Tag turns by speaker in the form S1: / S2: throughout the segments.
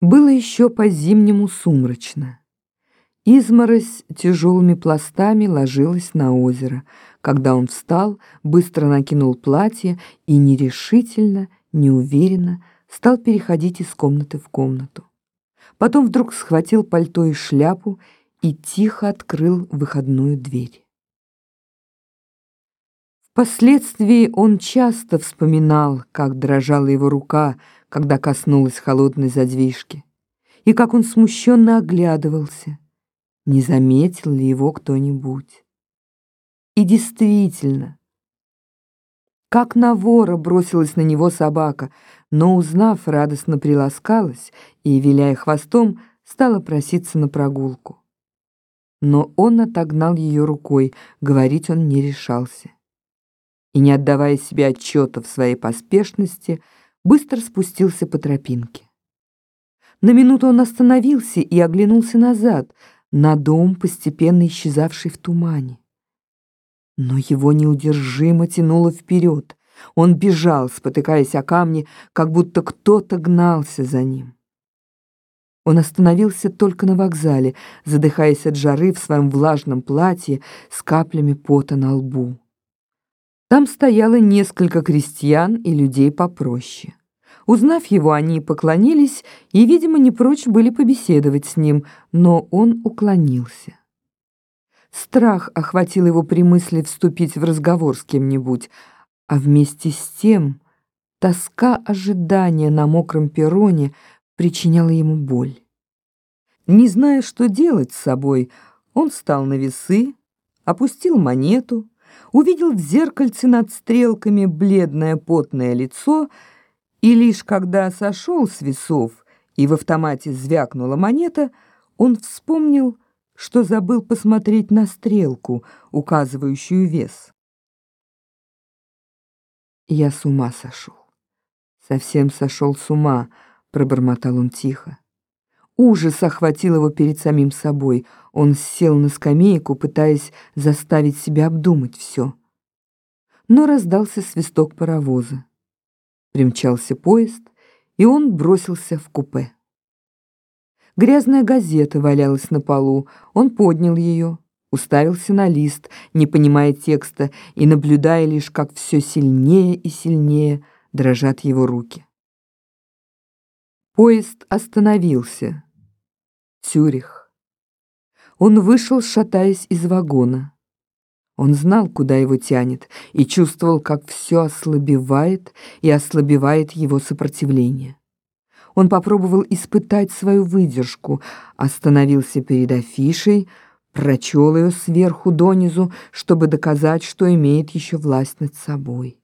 S1: Было еще по-зимнему сумрачно. Изморозь тяжелыми пластами ложилась на озеро. Когда он встал, быстро накинул платье и нерешительно, неуверенно стал переходить из комнаты в комнату. Потом вдруг схватил пальто и шляпу и тихо открыл выходную дверь. Впоследствии он часто вспоминал, как дрожала его рука, когда коснулась холодной задвижки, и как он смущенно оглядывался, не заметил ли его кто-нибудь. И действительно, как на вора бросилась на него собака, но, узнав, радостно приласкалась и, виляя хвостом, стала проситься на прогулку. Но он отогнал ее рукой, говорить он не решался. И, не отдавая себе отчета в своей поспешности, быстро спустился по тропинке. На минуту он остановился и оглянулся назад, на дом, постепенно исчезавший в тумане. Но его неудержимо тянуло вперед. Он бежал, спотыкаясь о камни, как будто кто-то гнался за ним. Он остановился только на вокзале, задыхаясь от жары в своем влажном платье с каплями пота на лбу. Там стояло несколько крестьян и людей попроще. Узнав его, они поклонились и, видимо, не прочь были побеседовать с ним, но он уклонился. Страх охватил его при мысли вступить в разговор с кем-нибудь, а вместе с тем тоска ожидания на мокром перроне причиняла ему боль. Не зная, что делать с собой, он встал на весы, опустил монету, увидел в зеркальце над стрелками бледное потное лицо, и лишь когда сошел с весов и в автомате звякнула монета, он вспомнил, что забыл посмотреть на стрелку, указывающую вес. «Я с ума сошел. Совсем сошел с ума», — пробормотал он тихо. Ужас охватил его перед самим собой. Он сел на скамейку, пытаясь заставить себя обдумать все. Но раздался свисток паровоза. Примчался поезд, и он бросился в купе. Грязная газета валялась на полу. Он поднял ее, уставился на лист, не понимая текста и наблюдая лишь, как все сильнее и сильнее дрожат его руки. Поезд остановился. Цюрих. Он вышел, шатаясь из вагона. Он знал, куда его тянет, и чувствовал, как все ослабевает и ослабевает его сопротивление. Он попробовал испытать свою выдержку, остановился перед афишей, прочел ее сверху донизу, чтобы доказать, что имеет еще власть над собой.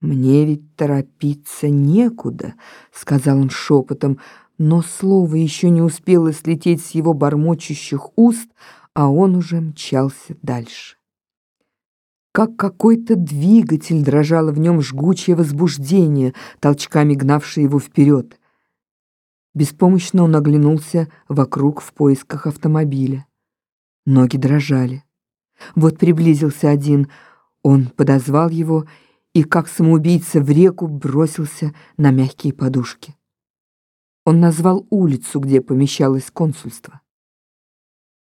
S1: «Мне ведь торопиться некуда», — сказал он шепотом, но слово еще не успело слететь с его бормочущих уст, а он уже мчался дальше. Как какой-то двигатель дрожало в нем жгучее возбуждение, толчками гнавшее его вперед. Беспомощно он оглянулся вокруг в поисках автомобиля. Ноги дрожали. Вот приблизился один, он подозвал его и, как самоубийца в реку, бросился на мягкие подушки. Он назвал улицу, где помещалось консульство.